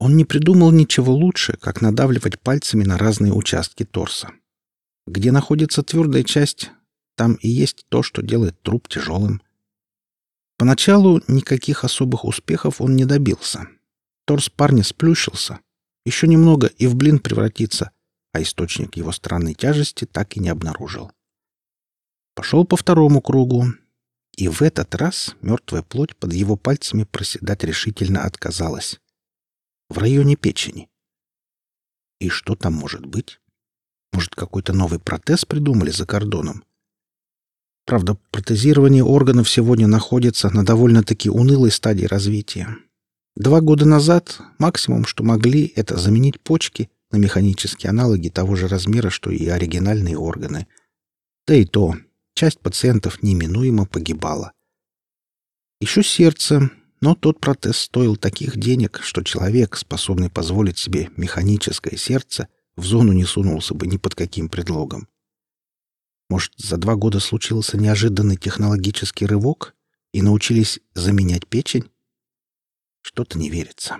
Он не придумал ничего лучше, как надавливать пальцами на разные участки торса. Где находится твердая часть, там и есть то, что делает труп тяжелым. Поначалу никаких особых успехов он не добился. Торс парня сплющился. Еще немного и в блин превратится, а источник его странной тяжести так и не обнаружил. Пошел по второму кругу, и в этот раз мертвая плоть под его пальцами проседать решительно отказалась. В районе печени. И что там может быть? Может, какой-то новый протез придумали за кордоном? Правда, протезирование органов сегодня находится на довольно-таки унылой стадии развития. Два года назад максимум, что могли, это заменить почки на механические аналоги того же размера, что и оригинальные органы. Да и то, часть пациентов неминуемо погибала. Еще сердце, но тот протез стоил таких денег, что человек, способный позволить себе механическое сердце, в зону не сунулся бы ни под каким предлогом. Может, за два года случился неожиданный технологический рывок и научились заменять печень? Что-то не верится.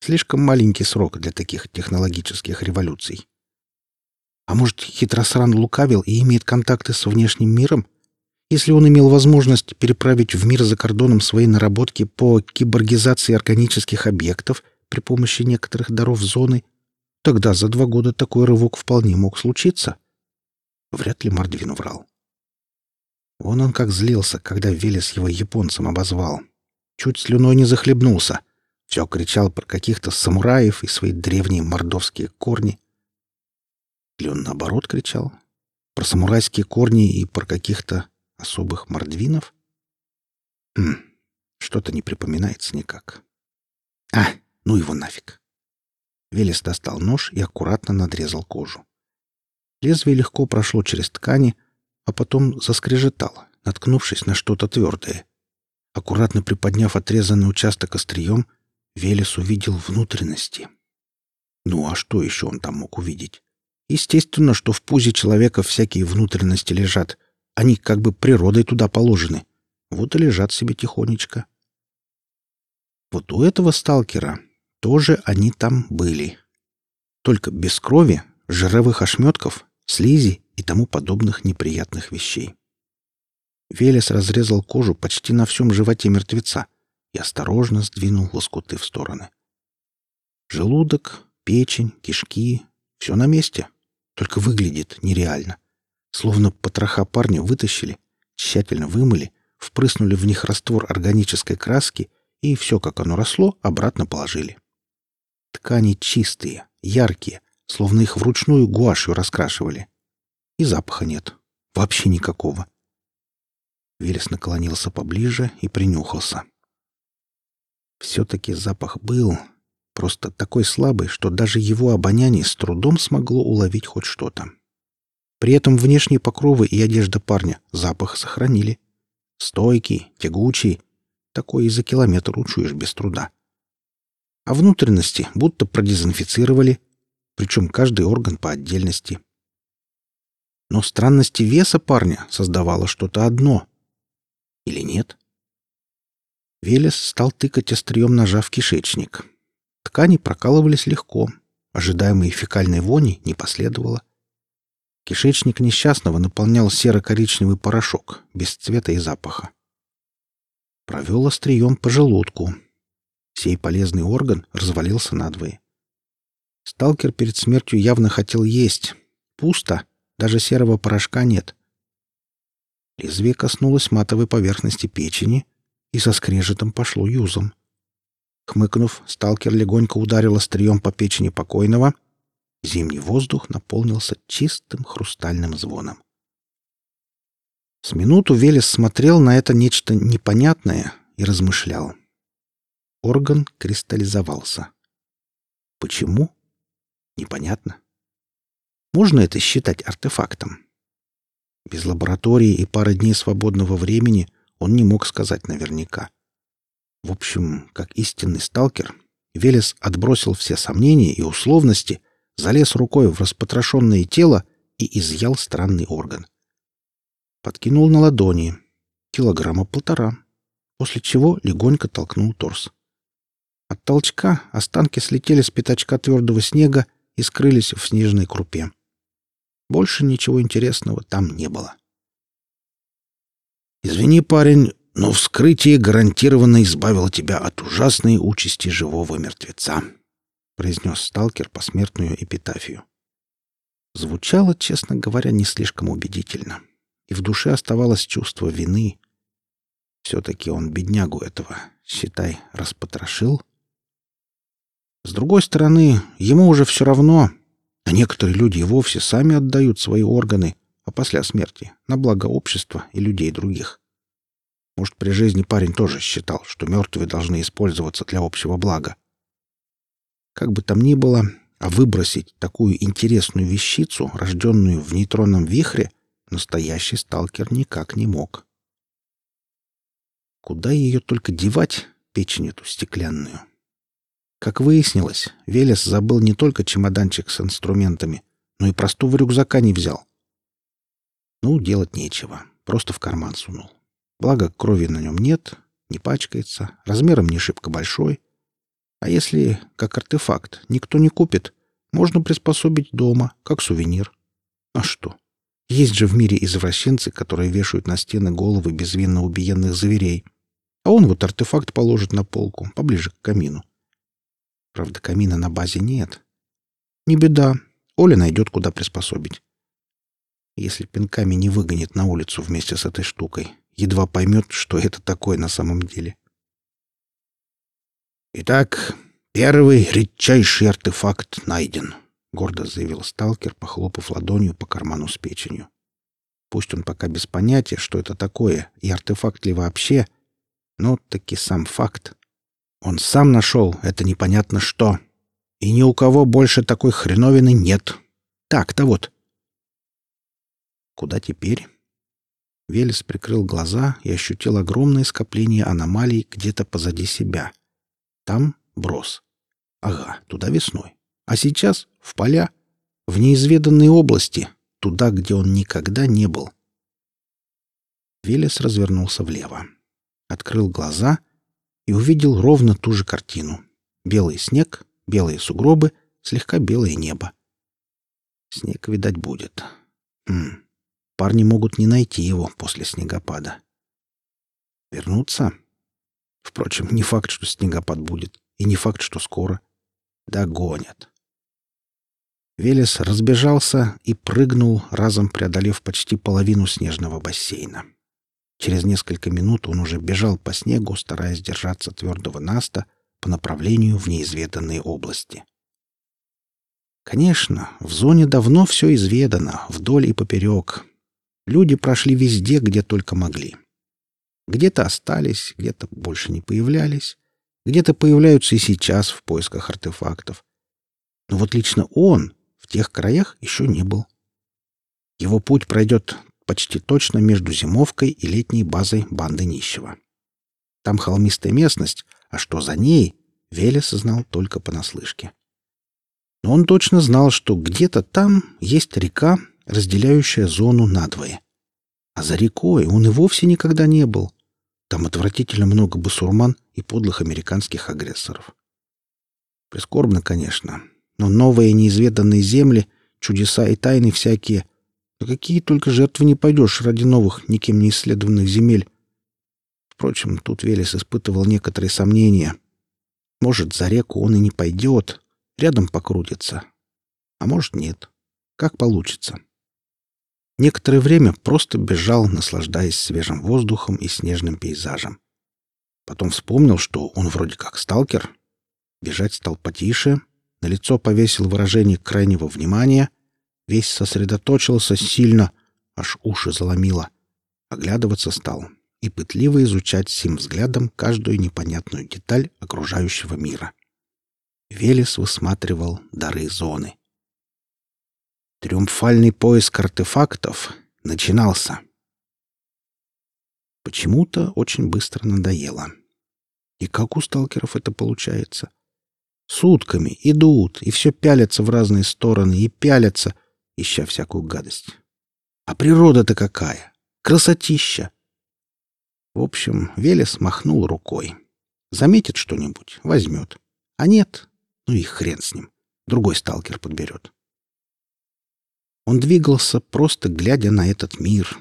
Слишком маленький срок для таких технологических революций. А может, хитросран лукавил и имеет контакты с внешним миром? Если он имел возможность переправить в мир за кордоном свои наработки по киборгизации органических объектов при помощи некоторых даров зоны, тогда за два года такой рывок вполне мог случиться — Вряд ли Мордвин врал. Вон он как злился, когда Велес его японцем обозвал. Чуть слюной не захлебнулся. Все кричал про каких-то самураев и свои древние мордовские корни. Или он наоборот кричал? Про самурайские корни и про каких-то особых мордвинов? Хм, что-то не припоминается никак. А, ну его нафиг. Велес достал нож и аккуратно надрезал кожу. Лезвие легко прошло через ткани, а потом заскрежетало, наткнувшись на что-то твердое. Аккуратно приподняв отрезанный участок острием, Велес увидел внутренности. Ну а что еще он там мог увидеть? Естественно, что в пузе человека всякие внутренности лежат. Они как бы природой туда положены. Вот и лежат себе тихонечко. Вот у этого сталкера тоже они там были. Только без крови, жировых ошметков слизи и тому подобных неприятных вещей. Велес разрезал кожу почти на всем животе мертвеца и осторожно сдвинул лоскуты в стороны. Желудок, печень, кишки — все на месте, только выглядит нереально. Словно потроха парня вытащили, тщательно вымыли, впрыснули в них раствор органической краски и все, как оно росло, обратно положили. Ткани чистые, яркие, словно их вручную гуашью раскрашивали. И запаха нет. Вообще никакого. Велес наклонился поближе и принюхался. Все-таки запах был, просто такой слабый, что даже его обоняние с трудом смогло уловить хоть что-то. При этом внешние покровы и одежда парня запах сохранили. Стойкий, тягучий, такой и за километр учуешь без труда. А внутренности будто продезинфицировали, причем каждый орган по отдельности. Но странности веса парня создавало что-то одно. Или нет? Велес стал тыкать острием ножа в кишечник. Ткани прокалывались легко. Ожидаемой фекальной вони не последовало. Кишечник несчастного наполнял серо-коричневый порошок, без цвета и запаха. Провел острием по желудку. Сей полезный орган развалился надвое. Сталкер перед смертью явно хотел есть. Пусто. Даже серого порошка нет. Лезвие коснулось матовой поверхности печени и со скрежетом пошло юзом. Хмыкнув, сталкер легонько ударил острием по печени покойного. Зимний воздух наполнился чистым хрустальным звоном. С минуту Велес смотрел на это нечто непонятное и размышлял. Орган кристаллизовался. Почему? Непонятно. Можно это считать артефактом? Без лаборатории и пары дней свободного времени он не мог сказать наверняка. В общем, как истинный сталкер, Велес отбросил все сомнения и условности, залез рукой в распотрошенное тело и изъял странный орган. Подкинул на ладони. Килограмма полтора. После чего легонько толкнул торс. От толчка останки слетели с пятачка твердого снега и скрылись в снежной крупе. Больше ничего интересного там не было. «Извини, парень, но вскрытие гарантированно избавило тебя от ужасной участи живого мертвеца», — произнес сталкер посмертную эпитафию. Звучало, честно говоря, не слишком убедительно, и в душе оставалось чувство вины. Все-таки он беднягу этого, считай, распотрошил. С другой стороны, ему уже все равно, а некоторые люди и вовсе сами отдают свои органы, а после смерти, на благо общества и людей других. Может, при жизни парень тоже считал, что мертвые должны использоваться для общего блага. Как бы там ни было, а выбросить такую интересную вещицу, рожденную в нейтронном вихре, настоящий сталкер никак не мог. Куда ее только девать, печень эту стеклянную? Как выяснилось, Велес забыл не только чемоданчик с инструментами, но и простого рюкзака не взял. Ну, делать нечего, просто в карман сунул. Благо, крови на нем нет, не пачкается, размером не шибко большой. А если, как артефакт, никто не купит, можно приспособить дома, как сувенир. А что? Есть же в мире извращенцы, которые вешают на стены головы безвинно убиенных зверей. А он вот артефакт положит на полку, поближе к камину. Правда, камина на базе нет. Не беда. Оля найдет, куда приспособить. Если пинками не выгонит на улицу вместе с этой штукой, едва поймет, что это такое на самом деле. «Итак, первый редчайший артефакт найден», — гордо заявил сталкер, похлопав ладонью по карману с печенью. Пусть он пока без понятия, что это такое, и артефакт ли вообще, но таки сам факт. Он сам нашел это непонятно что. И ни у кого больше такой хреновины нет. Так-то вот. Куда теперь? Велес прикрыл глаза и ощутил огромное скопление аномалий где-то позади себя. Там брос. Ага, туда весной. А сейчас в поля, в неизведанные области, туда, где он никогда не был. Велес развернулся влево. Открыл глаза — и увидел ровно ту же картину. Белый снег, белые сугробы, слегка белое небо. Снег, видать, будет. Хм. Парни могут не найти его после снегопада. Вернуться? Впрочем, не факт, что снегопад будет, и не факт, что скоро. Догонят. Велес разбежался и прыгнул, разом преодолев почти половину снежного бассейна. Через несколько минут он уже бежал по снегу, стараясь держаться твердого наста по направлению в неизведанные области. Конечно, в зоне давно все изведано, вдоль и поперек. Люди прошли везде, где только могли. Где-то остались, где-то больше не появлялись, где-то появляются и сейчас в поисках артефактов. Но вот лично он в тех краях еще не был. Его путь пройдет почти точно между зимовкой и летней базой банды нищего. Там холмистая местность, а что за ней, Велес знал только понаслышке. Но он точно знал, что где-то там есть река, разделяющая зону надвое. А за рекой он и вовсе никогда не был. Там отвратительно много басурман и подлых американских агрессоров. Прискорбно, конечно, но новые неизведанные земли, чудеса и тайны всякие на какие только жертвы не пойдешь ради новых, никем не исследованных земель. Впрочем, тут Велес испытывал некоторые сомнения. Может, за реку он и не пойдет, рядом покрутится. А может, нет. Как получится. Некоторое время просто бежал, наслаждаясь свежим воздухом и снежным пейзажем. Потом вспомнил, что он вроде как сталкер. Бежать стал потише, на лицо повесил выражение крайнего внимания — Весь сосредоточился сильно, аж уши заломило. Оглядываться стал и пытливо изучать сим взглядом каждую непонятную деталь окружающего мира. Велес высматривал дары зоны. Триумфальный поиск артефактов начинался. Почему-то очень быстро надоело. И как у сталкеров это получается? Сутками идут и все пялятся в разные стороны и пялятся, ища всякую гадость. А природа-то какая! Красотища! В общем, Велес махнул рукой. Заметит что-нибудь — возьмет. А нет, ну и хрен с ним. Другой сталкер подберет. Он двигался, просто глядя на этот мир,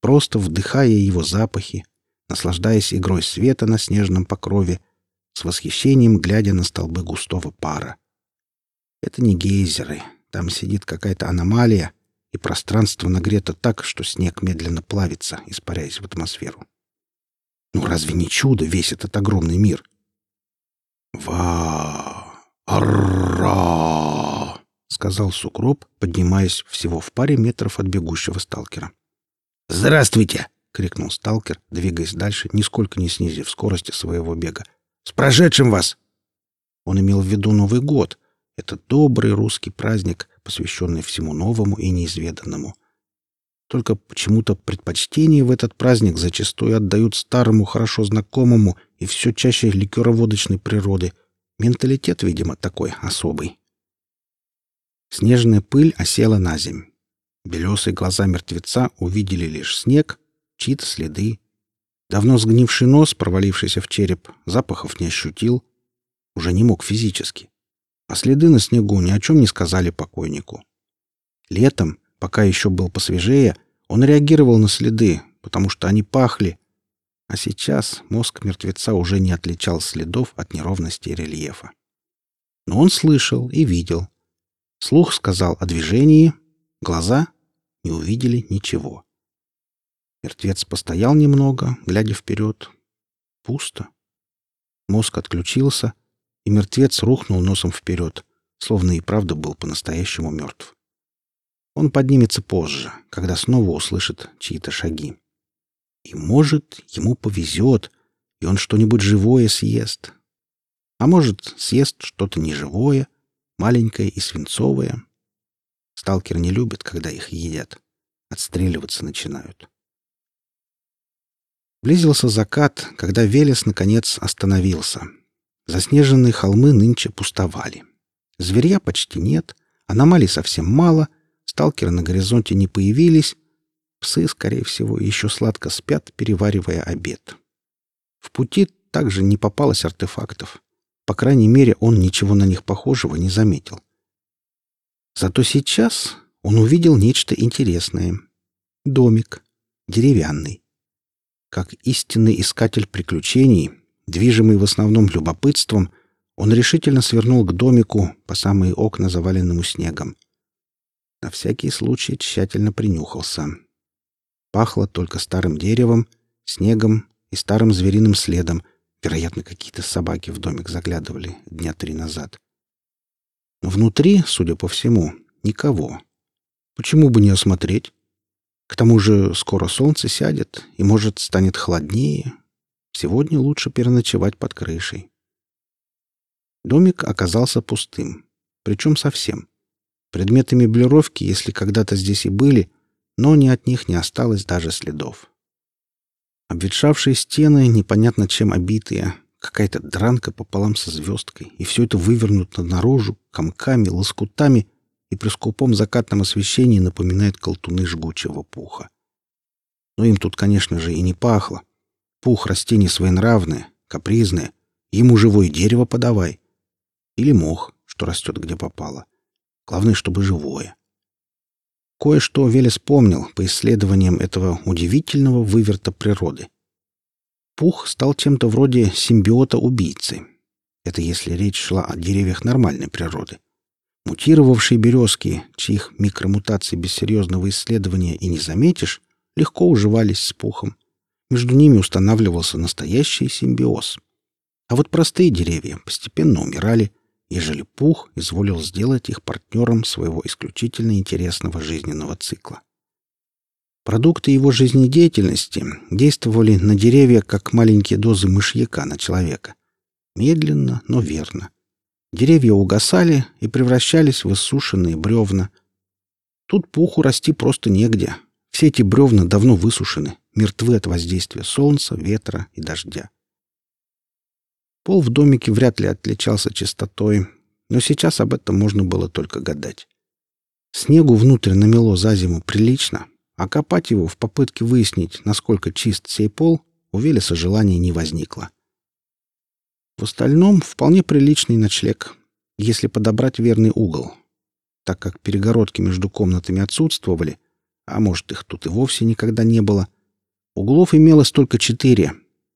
просто вдыхая его запахи, наслаждаясь игрой света на снежном покрове, с восхищением глядя на столбы густого пара. Это не гейзеры, там сидит какая-то аномалия, и пространство нагрето так, что снег медленно плавится, испаряясь в атмосферу. Ну разве не чудо весь этот огромный мир? «Ва! Арра!» — сказал сугроб, поднимаясь всего в паре метров от бегущего сталкера. «Здравствуйте!» — крикнул сталкер, двигаясь дальше, нисколько не снизив скорости своего бега. «С прошедшим вас!» Он имел в виду Новый год. Это добрый русский праздник, посвященный всему новому и неизведанному. Только почему-то предпочтение в этот праздник зачастую отдают старому, хорошо знакомому и все чаще ликероводочной природы. Менталитет, видимо, такой особый. Снежная пыль осела на земь. Белесые глаза мертвеца увидели лишь снег, чьи-то следы. Давно сгнивший нос, провалившийся в череп, запахов не ощутил. Уже не мог физически. А следы на снегу ни о чем не сказали покойнику. Летом, пока еще был посвежее, он реагировал на следы, потому что они пахли. А сейчас мозг мертвеца уже не отличал следов от неровности рельефа. Но он слышал и видел. Слух сказал о движении, глаза не увидели ничего. Мертвец постоял немного, глядя вперед. Пусто. Мозг отключился, и мертвец рухнул носом вперед, словно и правда был по-настоящему мертв. Он поднимется позже, когда снова услышит чьи-то шаги. И, может, ему повезет, и он что-нибудь живое съест. А может, съест что-то неживое, маленькое и свинцовое. Сталкер не любит, когда их едят. Отстреливаться начинают. Близился закат, когда Велес, наконец, остановился. Заснеженные холмы нынче пустовали. Зверья почти нет, аномалий совсем мало, Сталкеры на горизонте не появились. Псы, скорее всего, еще сладко спят, переваривая обед. В пути также не попалось артефактов. По крайней мере, он ничего на них похожего не заметил. Зато сейчас он увидел нечто интересное. Домик. Деревянный. Как истинный искатель приключений, движимый в основном любопытством, он решительно свернул к домику по самые окна, заваленному снегом. На всякий случай тщательно принюхался. Пахло только старым деревом, снегом и старым звериным следом. Вероятно, какие-то собаки в домик заглядывали дня три назад. Внутри, судя по всему, никого. Почему бы не осмотреть? К тому же скоро солнце сядет, и, может, станет холоднее. Сегодня лучше переночевать под крышей. Домик оказался пустым, причем совсем. Предметы меблировки, если когда-то здесь и были, но ни от них не осталось даже следов. Обветшавшие стены, непонятно чем обитые, какая-то дранка пополам со звездкой, и все это вывернуто наружу, комками, лоскутами, и при скупом закатном освещении напоминает колтуны жгучего пуха. Но им тут, конечно же, и не пахло. Пух растений своенравное, капризное. Ему живое дерево подавай. Или мох, что растет где попало. — Главное, чтобы живое. Кое-что Велес помнил по исследованиям этого удивительного выверта природы. Пух стал чем-то вроде симбиота-убийцы. Это если речь шла о деревьях нормальной природы. Мутировавшие березки, чьих микромутаций без серьезного исследования и не заметишь, легко уживались с пухом. Между ними устанавливался настоящий симбиоз. А вот простые деревья постепенно умирали, ежели Пух изволил сделать их партнером своего исключительно интересного жизненного цикла. Продукты его жизнедеятельности действовали на деревья, как маленькие дозы мышьяка на человека. Медленно, но верно. Деревья угасали и превращались в иссушенные бревна. Тут пуху расти просто негде. Все эти бревна давно высушены, мертвы от воздействия солнца, ветра и дождя. Пол в домике вряд ли отличался чистотой, но сейчас об этом можно было только гадать. Снегу внутрь намело за зиму прилично, а копать его в попытке выяснить, насколько чист сей пол, у Велеса желания не возникло. В остальном вполне приличный ночлег, если подобрать верный угол. Так как перегородки между комнатами отсутствовали, а может, их тут и вовсе никогда не было, углов имелось только четыре,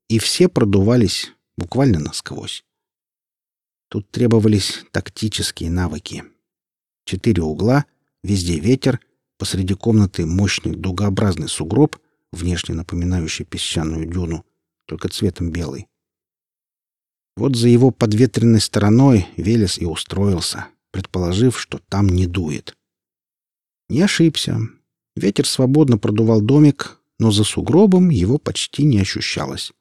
и все продувались буквально насквозь. Тут требовались тактические навыки. Четыре угла, везде ветер, посреди комнаты мощный дугообразный сугроб, внешне напоминающий песчаную дюну, только цветом белый. Вот за его подветренной стороной Велес и устроился, предположив, что там не дует. Не ошибся. Ветер свободно продувал домик, но за сугробом его почти не ощущалось.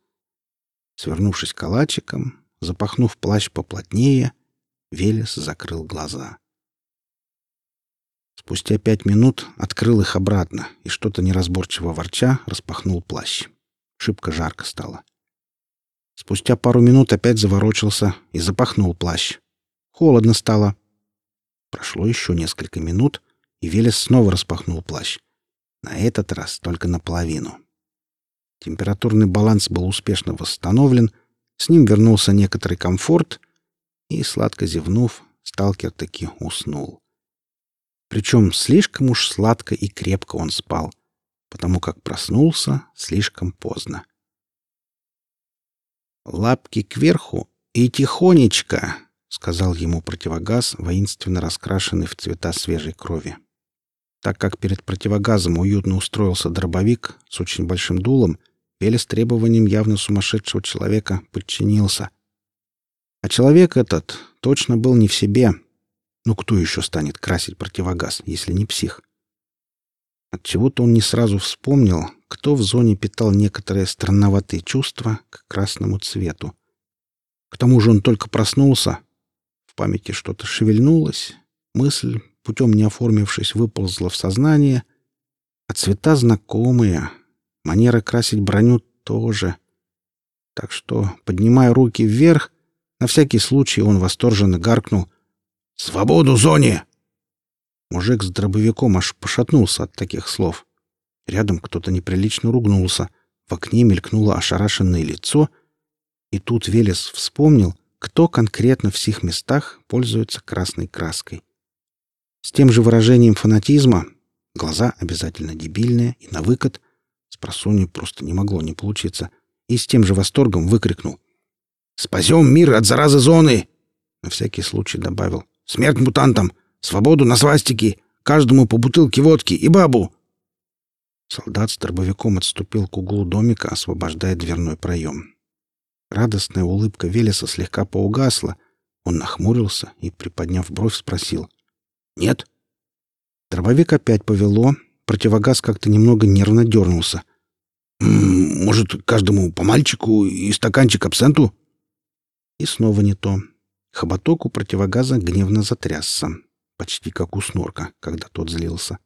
Свернувшись калачиком, запахнув плащ поплотнее, Велес закрыл глаза. Спустя пять минут открыл их обратно и что-то неразборчиво ворча распахнул плащ. Шибко жарко стало. Спустя пару минут опять заворочился и запахнул плащ. Холодно стало. Прошло еще несколько минут, и Велес снова распахнул плащ. На этот раз только наполовину. Температурный баланс был успешно восстановлен, с ним вернулся некоторый комфорт, и, сладко зевнув, сталкер таки уснул. Причем слишком уж сладко и крепко он спал, потому как проснулся слишком поздно. «Лапки кверху и тихонечко!» — сказал ему противогаз, воинственно раскрашенный в цвета свежей крови. Так как перед противогазом уютно устроился дробовик с очень большим дулом, Велес требованиям явно сумасшедшего человека подчинился. А человек этот точно был не в себе. Ну кто еще станет красить противогаз, если не псих? Отчего-то он не сразу вспомнил, кто в зоне питал некоторые странноватые чувства к красному цвету. К тому же он только проснулся. В памяти что-то шевельнулось. Мысль, путем не оформившись, выползла в сознание. А цвета знакомые. Манера красить броню тоже. Так что, поднимая руки вверх, на всякий случай он восторженно гаркнул «Свободу зоне!» Мужик с дробовиком аж пошатнулся от таких слов. Рядом кто-то неприлично ругнулся. В окне мелькнуло ошарашенное лицо. И тут Велес вспомнил, кто конкретно в сих местах пользуется красной краской. С тем же выражением фанатизма, глаза обязательно дебильные и на выкат, с просонья просто не могло не получиться, и с тем же восторгом выкрикнул «Спасем мир от заразы зоны!» На всякий случай добавил «Смерть мутантам! Свободу на свастики! Каждому по бутылке водки и бабу!» Солдат с дробовиком отступил к углу домика, освобождая дверной проем. Радостная улыбка Велеса слегка поугасла. Он нахмурился и, приподняв бровь, спросил. «Нет?» Дробовик опять повело. Противогаз как-то немного нервно дернулся. «Может, каждому по мальчику и стаканчик абсенту?» И снова не то. Хоботок у противогаза гневно затрясся почти как у снорка, когда тот злился.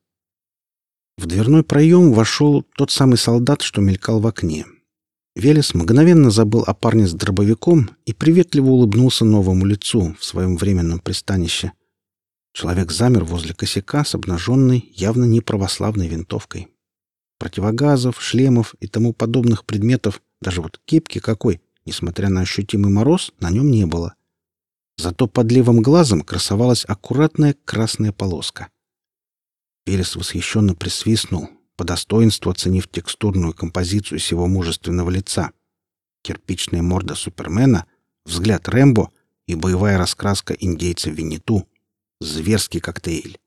В дверной проем вошел тот самый солдат, что мелькал в окне. Велес мгновенно забыл о парне с дробовиком и приветливо улыбнулся новому лицу в своем временном пристанище. Человек замер возле косяка с обнаженной, явно не православной винтовкой. Противогазов, шлемов и тому подобных предметов, даже вот кепки какой, несмотря на ощутимый мороз, на нем не было — Зато под левым глазом красовалась аккуратная красная полоска. Перес восхищенно присвистнул, по достоинству оценив текстурную композицию сего мужественного лица. Кирпичная морда Супермена, взгляд Рэмбо и боевая раскраска индейца Винниту. Зверский коктейль.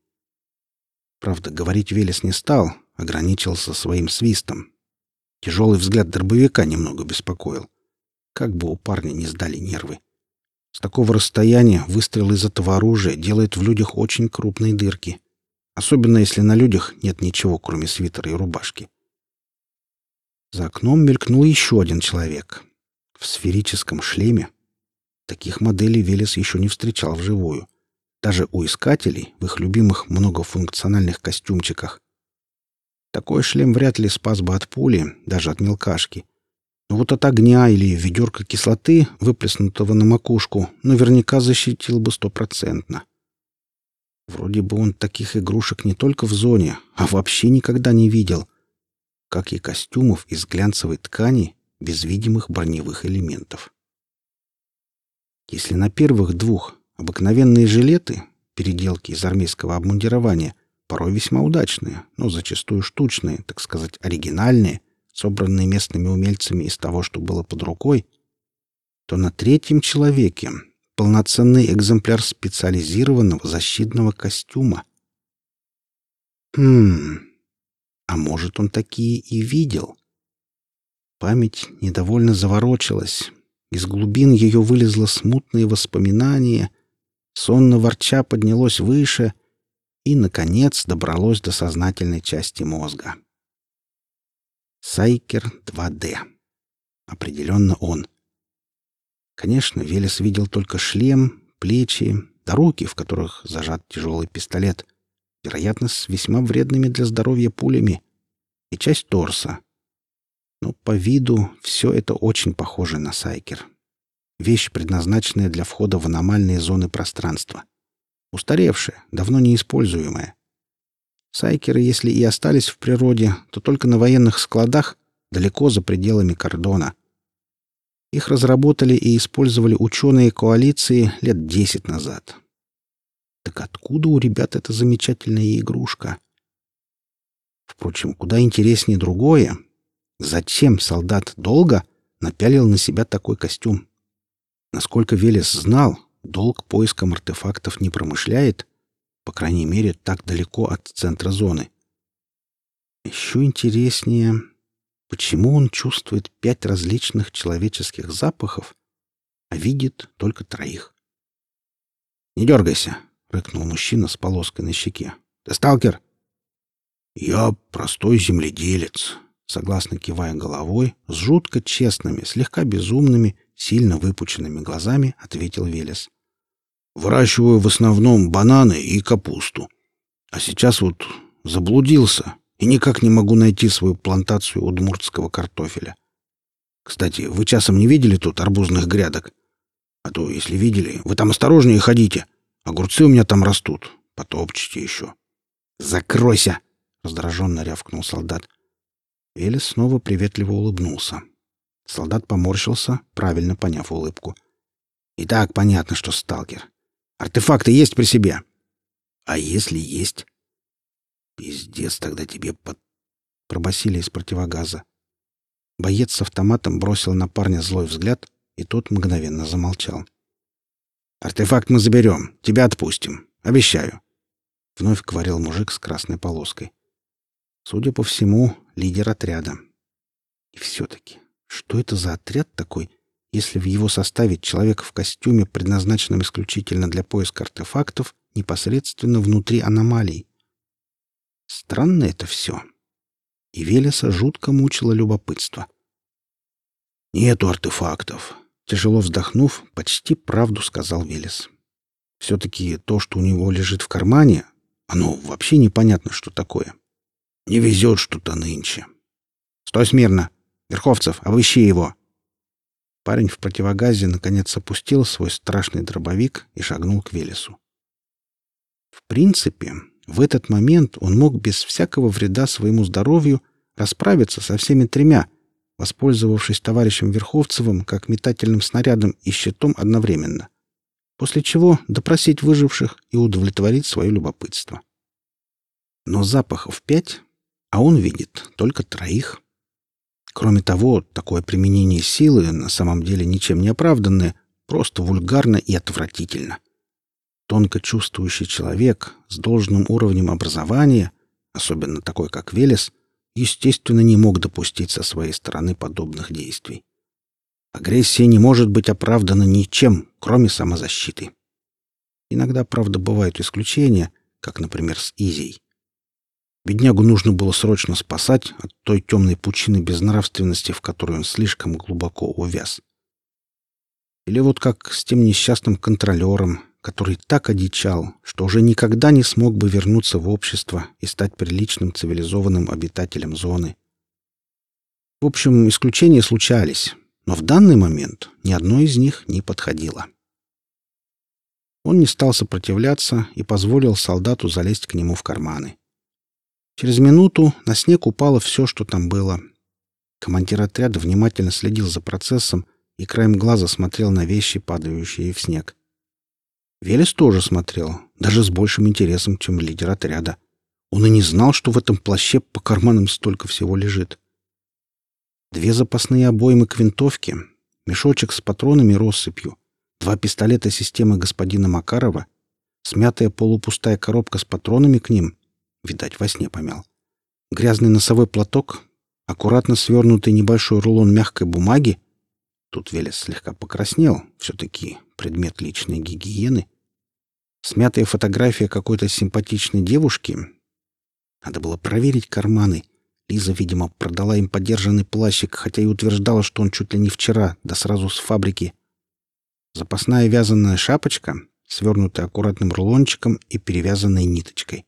Правда, говорить Велес не стал, ограничился своим свистом. Тяжелый взгляд дробовика немного беспокоил. Как бы у парня не сдали нервы. С такого расстояния выстрел из этого оружия делает в людях очень крупные дырки. Особенно если на людях нет ничего, кроме свитера и рубашки. За окном мелькнул еще один человек. В сферическом шлеме. Таких моделей Велес еще не встречал вживую. Даже у искателей в их любимых многофункциональных костюмчиках. Такой шлем вряд ли спас бы от пули, даже от мелкашки — но вот от огня или ведерка кислоты, выплеснутого на макушку, наверняка защитил бы стопроцентно. Вроде бы он таких игрушек не только в зоне, а вообще никогда не видел. Как и костюмов из глянцевой ткани без видимых броневых элементов. Если на первых двух обыкновенные жилеты, переделки из армейского обмундирования, порой весьма удачные, но зачастую штучные, так сказать, оригинальные, собранные местными умельцами из того, что было под рукой, то на третьем человеке полноценный экземпляр специализированного защитного костюма. Хм, а может, он такие и видел? Память недовольно заворочилась. Из глубин ее вылезло смутные воспоминания, сонно ворча поднялось выше и, наконец, добралось до сознательной части мозга. Сайкер 2D. Определенно он. Конечно, Велес видел только шлем, плечи, да руки, в которых зажат тяжелый пистолет, вероятно, с весьма вредными для здоровья пулями, и часть торса. Но по виду все это очень похоже на Сайкер. Вещь, предназначенная для входа в аномальные зоны пространства. Устаревшая, давно неиспользуемая. Сайкеры, если и остались в природе, то только на военных складах, далеко за пределами кордона. Их разработали и использовали ученые коалиции лет десять назад. Так откуда у ребят эта замечательная игрушка? Впрочем, куда интереснее другое. Зачем солдат долго напялил на себя такой костюм? Насколько Велес знал, долг поиском артефактов не промышляет, по крайней мере, так далеко от центра зоны. Еще интереснее, почему он чувствует пять различных человеческих запахов, а видит только троих. «Не дергайся!» — рыкнул мужчина с полоской на щеке. «Ты сталкер?» «Я простой земледелец», — согласно кивая головой, с жутко честными, слегка безумными, сильно выпученными глазами ответил Велес. Выращиваю в основном бананы и капусту. А сейчас вот заблудился и никак не могу найти свою плантацию удмуртского картофеля. Кстати, вы часом не видели тут арбузных грядок? А то, если видели, вы там осторожнее ходите. Огурцы у меня там растут. Потопчите еще. Закройся! раздраженно рявкнул солдат. Велес снова приветливо улыбнулся. Солдат поморщился, правильно поняв улыбку. И так понятно, что сталкер. Артефакты есть при себе. А если есть? Пиздец тогда тебе под... Пробасили из противогаза. Боец с автоматом бросил на парня злой взгляд, и тот мгновенно замолчал. «Артефакт мы заберем. Тебя отпустим. Обещаю», — вновь говорил мужик с красной полоской. Судя по всему, лидер отряда. И все-таки, что это за отряд такой, если в его составе человек в костюме, предназначенном исключительно для поиска артефактов, непосредственно внутри аномалий. Странно это все. И Велеса жутко мучило любопытство. «Нету артефактов», — тяжело вздохнув, почти правду сказал Велес. «Все-таки то, что у него лежит в кармане, оно вообще непонятно, что такое. Не везет что-то нынче». «Стой смирно! Верховцев, обыщи его!» Парень в противогазе наконец опустил свой страшный дробовик и шагнул к Велесу. В принципе, в этот момент он мог без всякого вреда своему здоровью расправиться со всеми тремя, воспользовавшись товарищем Верховцевым как метательным снарядом и щитом одновременно, после чего допросить выживших и удовлетворить свое любопытство. Но запахов пять, а он видит только троих — Кроме того, такое применение силы на самом деле ничем не оправданное, просто вульгарно и отвратительно. Тонко чувствующий человек с должным уровнем образования, особенно такой, как Велес, естественно, не мог допустить со своей стороны подобных действий. Агрессия не может быть оправдана ничем, кроме самозащиты. Иногда, правда, бывают исключения, как, например, с Изей. Беднягу нужно было срочно спасать от той темной пучины безнравственности, в которой он слишком глубоко увяз. Или вот как с тем несчастным контролером, который так одичал, что уже никогда не смог бы вернуться в общество и стать приличным цивилизованным обитателем зоны. В общем, исключения случались, но в данный момент ни одно из них не подходило. Он не стал сопротивляться и позволил солдату залезть к нему в карманы. Через минуту на снег упало все, что там было. Командир отряда внимательно следил за процессом, и краем глаза смотрел на вещи, падающие в снег. Велес тоже смотрел, даже с большим интересом, чем лидер отряда. Он и не знал, что в этом плаще по карманам столько всего лежит. Две запасные обоймы к винтовке, мешочек с патронами россыпью, два пистолета системы господина Макарова, смятая полупустая коробка с патронами к ним, видать, во сне помял, грязный носовой платок, аккуратно свернутый небольшой рулон мягкой бумаги, тут Велес слегка покраснел, все-таки предмет личной гигиены, смятая фотография какой-то симпатичной девушки. Надо было проверить карманы — Лиза, видимо, продала им подержанный плащик, хотя и утверждала, что он чуть ли не вчера, да сразу с фабрики. Запасная вязаная шапочка, свернутая аккуратным рулончиком и перевязанной ниточкой.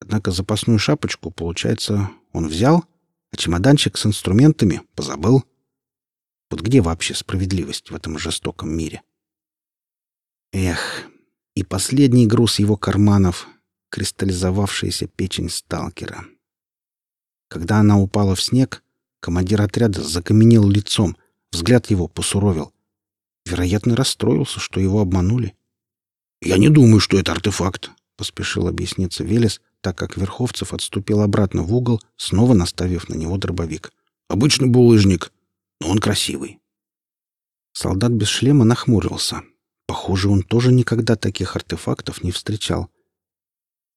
Однако запасную шапочку, получается, он взял, а чемоданчик с инструментами позабыл. Вот где вообще справедливость в этом жестоком мире? Эх, и последний груз его карманов — кристаллизовавшаяся печень сталкера. Когда она упала в снег, командир отряда закаменел лицом, взгляд его посуровил. Вероятно, расстроился, что его обманули. «Я не думаю, что это артефакт», — поспешил объясниться Велес, так как Верховцев отступил обратно в угол, снова наставив на него дробовик. «Обычный булыжник, но он красивый». Солдат без шлема нахмурился. Похоже, он тоже никогда таких артефактов не встречал.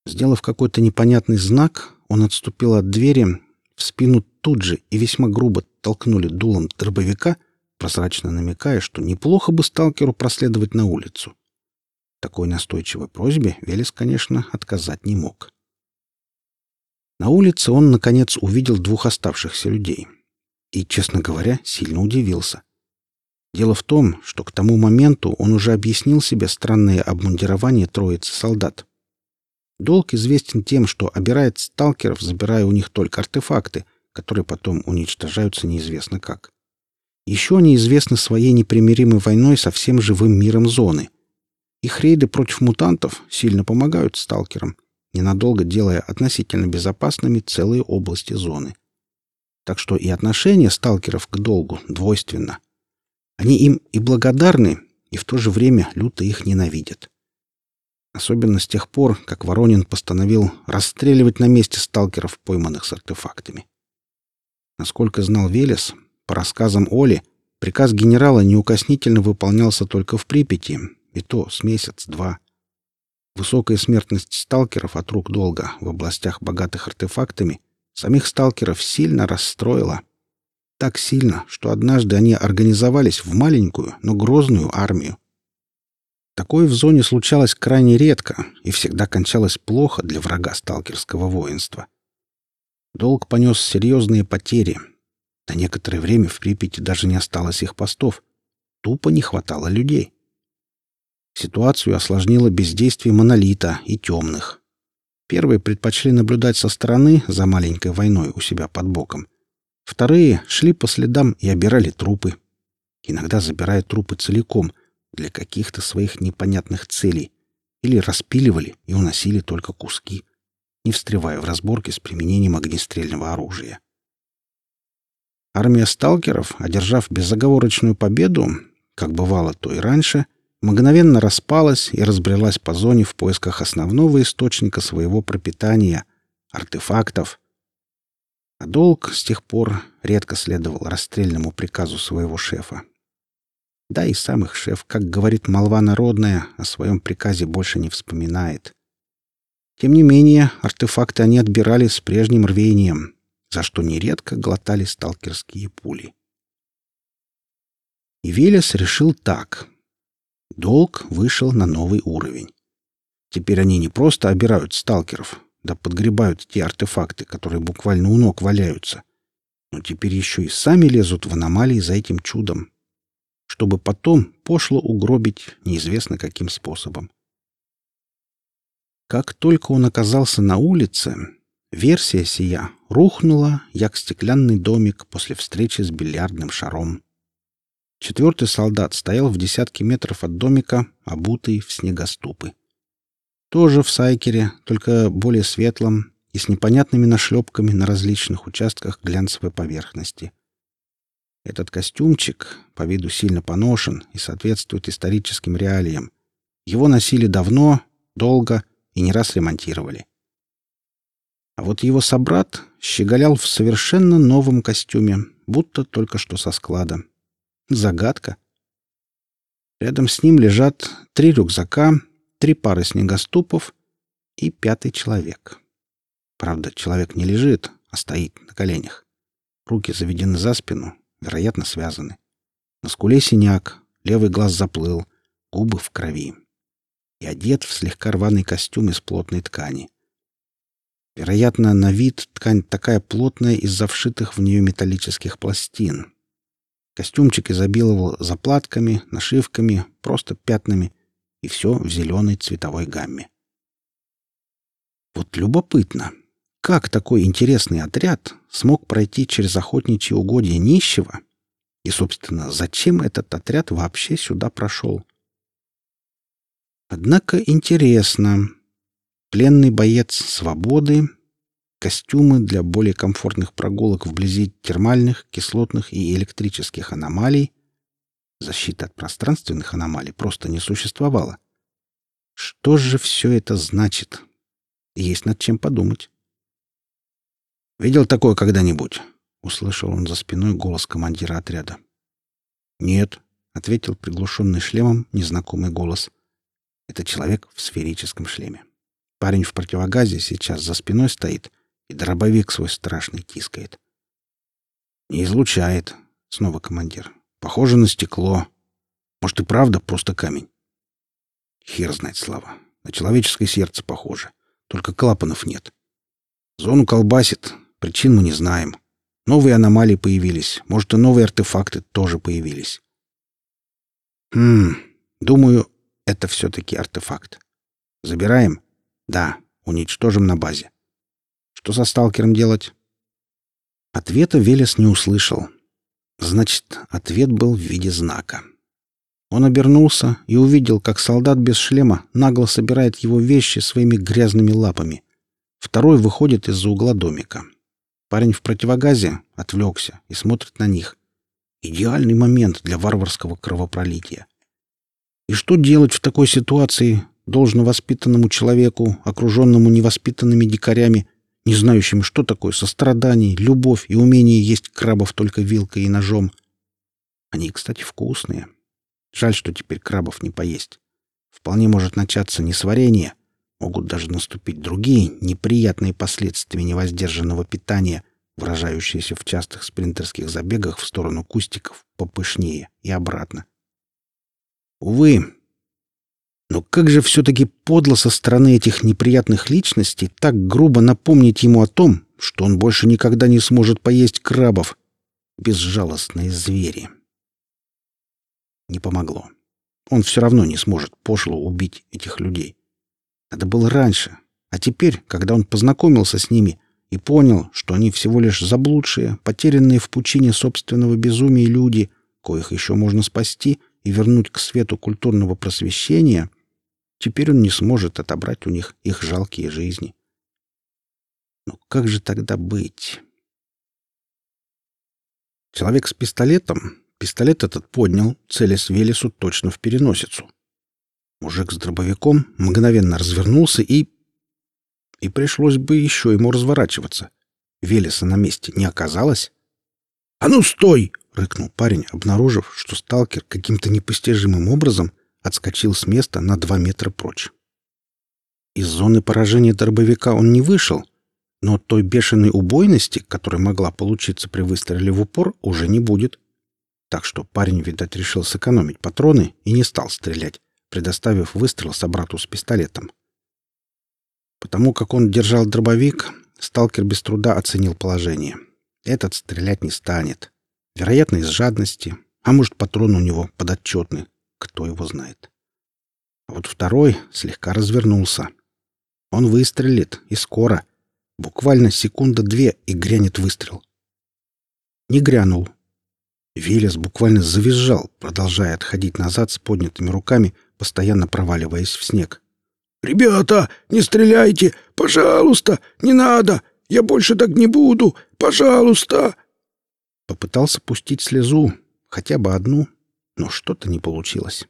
Сделав какой-то непонятный знак, он отступил от двери, в спину тут же и весьма грубо толкнули дулом дробовика, прозрачно намекая, что неплохо бы сталкеру проследовать на улицу. Такой настойчивой просьбе Велес, конечно, отказать не мог. На улице он, наконец, увидел двух оставшихся людей. И, честно говоря, сильно удивился. Дело в том, что к тому моменту он уже объяснил себе странное обмундирование троицы солдат. Долг известен тем, что обирает сталкеров, забирая у них только артефакты, которые потом уничтожаются неизвестно как. Еще они известны своей непримиримой войной со всем живым миром зоны. Их рейды против мутантов сильно помогают сталкерам, ненадолго делая относительно безопасными целые области зоны. Так что и отношение сталкеров к долгу двойственно. Они им и благодарны, и в то же время люто их ненавидят. Особенно с тех пор, как Воронин постановил расстреливать на месте сталкеров, пойманных с артефактами. Насколько знал Велес, по рассказам Оли, приказ генерала неукоснительно выполнялся только в Припяти, и то с месяц-два. Высокая смертность сталкеров от рук долга в областях, богатых артефактами, самих сталкеров сильно расстроила. Так сильно, что однажды они организовались в маленькую, но грозную армию, Такое в зоне случалось крайне редко и всегда кончалось плохо для врага сталкерского воинства. Долг понес серьезные потери. На некоторое время в Припяти даже не осталось их постов. Тупо не хватало людей. Ситуацию осложнило бездействие монолита и темных. Первые предпочли наблюдать со стороны за маленькой войной у себя под боком. Вторые шли по следам и обирали трупы. Иногда забирая трупы целиком — для каких-то своих непонятных целей или распиливали и уносили только куски, не встревая в разборки с применением огнестрельного оружия. Армия сталкеров, одержав безоговорочную победу, как бывало то и раньше, мгновенно распалась и разбрелась по зоне в поисках основного источника своего пропитания — артефактов. А долг с тех пор редко следовал расстрельному приказу своего шефа. Да и сам их шеф, как говорит молва народная, о своем приказе больше не вспоминает. Тем не менее, артефакты они отбирали с прежним рвением, за что нередко глотали сталкерские пули. И Велес решил так. Долг вышел на новый уровень. Теперь они не просто обирают сталкеров, да подгребают те артефакты, которые буквально у ног валяются, но теперь еще и сами лезут в аномалии за этим чудом, чтобы потом пошло угробить неизвестно каким способом. Как только он оказался на улице, версия сия рухнула, як стеклянный домик после встречи с бильярдным шаром. Четвертый солдат стоял в десятке метров от домика, обутый в снегоступы. Тоже в сайкере, только более светлом и с непонятными нашлепками на различных участках глянцевой поверхности — Этот костюмчик по виду сильно поношен и соответствует историческим реалиям. Его носили давно, долго и не раз ремонтировали. А вот его собрат щеголял в совершенно новом костюме, будто только что со склада. Загадка. Рядом с ним лежат три рюкзака, три пары снегоступов и пятый человек. Правда, человек не лежит, а стоит на коленях. Руки заведены за спину, вероятно, связаны. На скуле синяк, левый глаз заплыл, губы в крови. И одет в слегка рваный костюм из плотной ткани. Вероятно, на вид ткань такая плотная из-за вшитых в нее металлических пластин. Костюмчик изобиловал заплатками, нашивками, просто пятнами, и все в зеленой цветовой гамме. Вот любопытно, как такой интересный отряд смог пройти через охотничьи угодья нищего? И, собственно, зачем этот отряд вообще сюда прошел? Однако интересно. Пленный боец свободы, костюмы для более комфортных прогулок вблизи термальных, кислотных и электрических аномалий. Защита от пространственных аномалий просто не существовала. Что же все это значит? Есть над чем подумать. Видел такое когда-нибудь? Услышал он за спиной голос командира отряда. Нет, ответил приглушенный шлемом незнакомый голос. Это человек в сферическом шлеме. Парень в противогазе сейчас за спиной стоит и дробовик свой страшный тискает. Не излучает, снова командир. Похоже на стекло. Может и правда просто камень. Хер знает, Слава. На человеческое сердце похоже. Только клапанов нет. Зону колбасит, Причин мы не знаем. Новые аномалии появились. Может, и новые артефакты тоже появились. Хм, думаю, это все-таки артефакт. Забираем? Да, уничтожим на базе. Что со сталкером делать? Ответа Велес не услышал. Значит, ответ был в виде знака. Он обернулся и увидел, как солдат без шлема нагло собирает его вещи своими грязными лапами. Второй выходит из-за угла домика. Парень в противогазе отвлекся и смотрит на них. Идеальный момент для варварского кровопролития. И что делать в такой ситуации должно воспитанному человеку, окруженному невоспитанными дикарями, не знающими, что такое сострадание, любовь и умение есть крабов только вилкой и ножом? Они, кстати, вкусные. Жаль, что теперь крабов не поесть. Вполне может начаться несварение — могут даже наступить другие неприятные последствия невоздержанного питания, выражающиеся в частых спринтерских забегах в сторону кустиков попышнее и обратно. Увы, но как же все-таки подло со стороны этих неприятных личностей так грубо напомнить ему о том, что он больше никогда не сможет поесть крабов. Безжалостные звери. Не помогло. Он все равно не сможет пошло убить этих людей. Это было раньше. А теперь, когда он познакомился с ними и понял, что они всего лишь заблудшие, потерянные в пучине собственного безумия люди, коих еще можно спасти и вернуть к свету культурного просвещения, теперь он не сможет отобрать у них их жалкие жизни. Но как же тогда быть? Человек с пистолетом, пистолет этот поднял, целясь Велесу точно в переносицу. Мужик с дробовиком мгновенно развернулся и... И пришлось бы еще ему разворачиваться. Велеса на месте не оказалось. «А ну, стой!» — рыкнул парень, обнаружив, что сталкер каким-то непостижимым образом отскочил с места на два метра прочь. Из зоны поражения дробовика он не вышел, но той бешеной убойности, которая могла получиться при выстреле в упор, уже не будет. Так что парень, видать, решил сэкономить патроны и не стал стрелять, предоставив выстрел собрату с пистолетом. Потому как он держал дробовик, сталкер без труда оценил положение. Этот стрелять не станет. Вероятно, из жадности, а может, патрон у него подотчетный, кто его знает. А вот второй слегка развернулся. Он выстрелит, и скоро. Буквально секунда-две, и грянет выстрел. Не грянул. Велес буквально завизжал, продолжая отходить назад с поднятыми руками, постоянно проваливаясь в снег. «Ребята, не стреляйте! Пожалуйста! Не надо! Я больше так не буду! Пожалуйста!» Попытался пустить слезу, хотя бы одну, но что-то не получилось.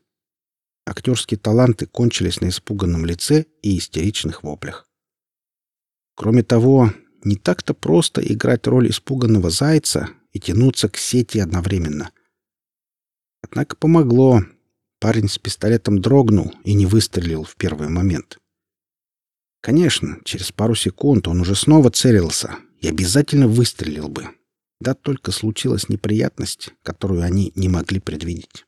Актерские таланты кончились на испуганном лице и истеричных воплях. Кроме того, не так-то просто играть роль испуганного зайца и тянуться к сети одновременно. Однако помогло. Парень с пистолетом дрогнул и не выстрелил в первый момент. Конечно, через пару секунд он уже снова целился и обязательно выстрелил бы. Да только случилась неприятность, которую они не могли предвидеть.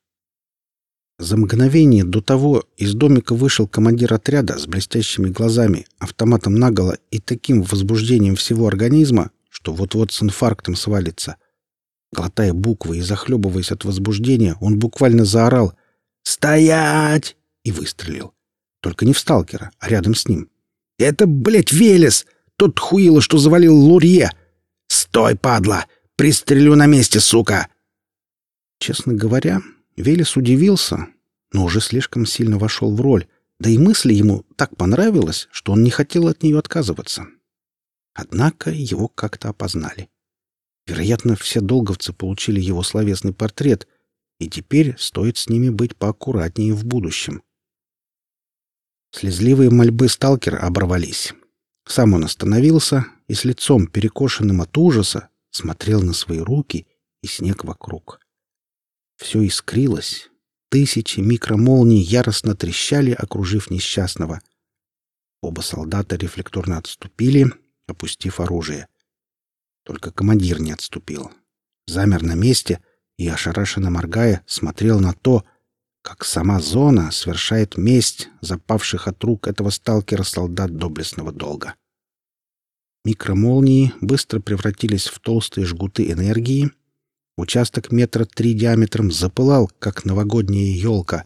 За мгновение до того из домика вышел командир отряда с блестящими глазами, автоматом наголо и таким возбуждением всего организма, что вот-вот с инфарктом свалится. Глотая буквы и захлебываясь от возбуждения, он буквально заорал «Стоять!» и выстрелил. Только не в сталкера, а рядом с ним. «Это, блядь, Велес! Тот хуило, что завалил Лурье! Стой, падла! Пристрелю на месте, сука!» Честно говоря, Велес удивился, но уже слишком сильно вошел в роль, да и мысли ему так понравилось, что он не хотел от нее отказываться. Однако его как-то опознали. Вероятно, все долговцы получили его словесный портрет, и теперь стоит с ними быть поаккуратнее в будущем. Слезливые мольбы сталкера оборвались. Сам он остановился и с лицом, перекошенным от ужаса, смотрел на свои руки и снег вокруг. Все искрилось. Тысячи микромолний яростно трещали, окружив несчастного. Оба солдата рефлекторно отступили, опустив оружие. Только командир не отступил. Замер на месте и, ошарашенно моргая, смотрел на то, как сама зона совершает месть запавших от рук этого сталкера солдат доблестного долга. Микромолнии быстро превратились в толстые жгуты энергии — Участок метра три диаметром запылал, как новогодняя елка.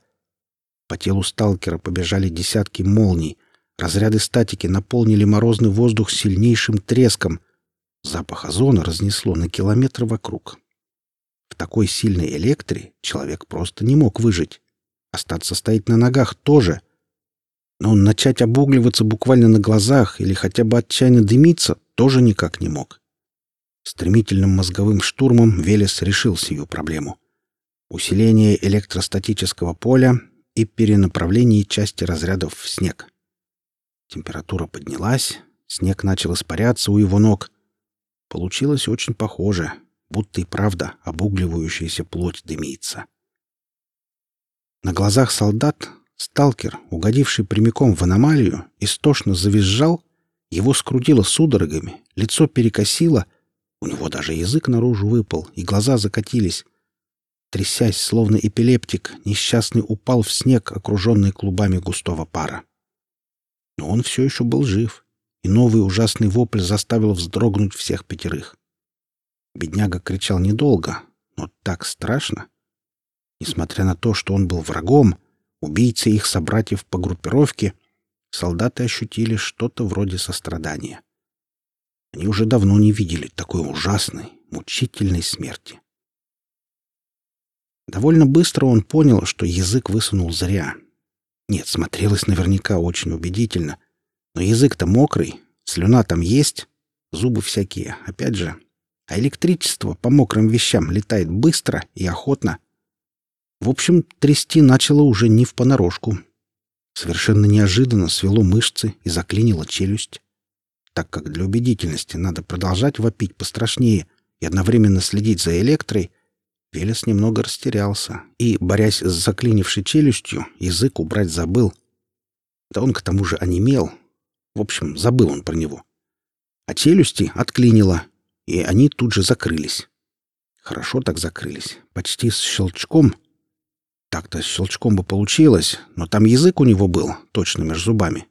По телу сталкера побежали десятки молний. Разряды статики наполнили морозный воздух сильнейшим треском. Запах озона разнесло на километры вокруг. В такой сильной электре человек просто не мог выжить. Остаться стоять на ногах тоже. Но начать обугливаться буквально на глазах или хотя бы отчаянно дымиться тоже никак не мог. Стремительным мозговым штурмом Велес решил сию проблему. Усиление электростатического поля и перенаправление части разрядов в снег. Температура поднялась, снег начал испаряться у его ног. Получилось очень похоже, будто и правда обугливающаяся плоть дымится. На глазах солдат сталкер, угодивший прямиком в аномалию, истошно завизжал, его скрутило судорогами, лицо перекосило — у него даже язык наружу выпал, и глаза закатились. Трясясь, словно эпилептик, несчастный упал в снег, окруженный клубами густого пара. Но он все еще был жив, и новый ужасный вопль заставил вздрогнуть всех пятерых. Бедняга кричал недолго, но так страшно. Несмотря на то, что он был врагом, убийцей их собратьев по группировке, солдаты ощутили что-то вроде сострадания. Они уже давно не видели такой ужасной, мучительной смерти. Довольно быстро он понял, что язык высунул зря. Нет, смотрелось наверняка очень убедительно. Но язык-то мокрый, слюна там есть, зубы всякие, опять же. А электричество по мокрым вещам летает быстро и охотно. В общем, трясти начало уже не в понарошку. Совершенно неожиданно свело мышцы и заклинило челюсть так как для убедительности надо продолжать вопить пострашнее и одновременно следить за электрой, Велес немного растерялся и, борясь с заклинившей челюстью, язык убрать забыл. Да он к тому же онемел. В общем, забыл он про него. А челюсти отклинило, и они тут же закрылись. Хорошо так закрылись, почти с щелчком. Так-то с щелчком бы получилось, но там язык у него был, точно между зубами.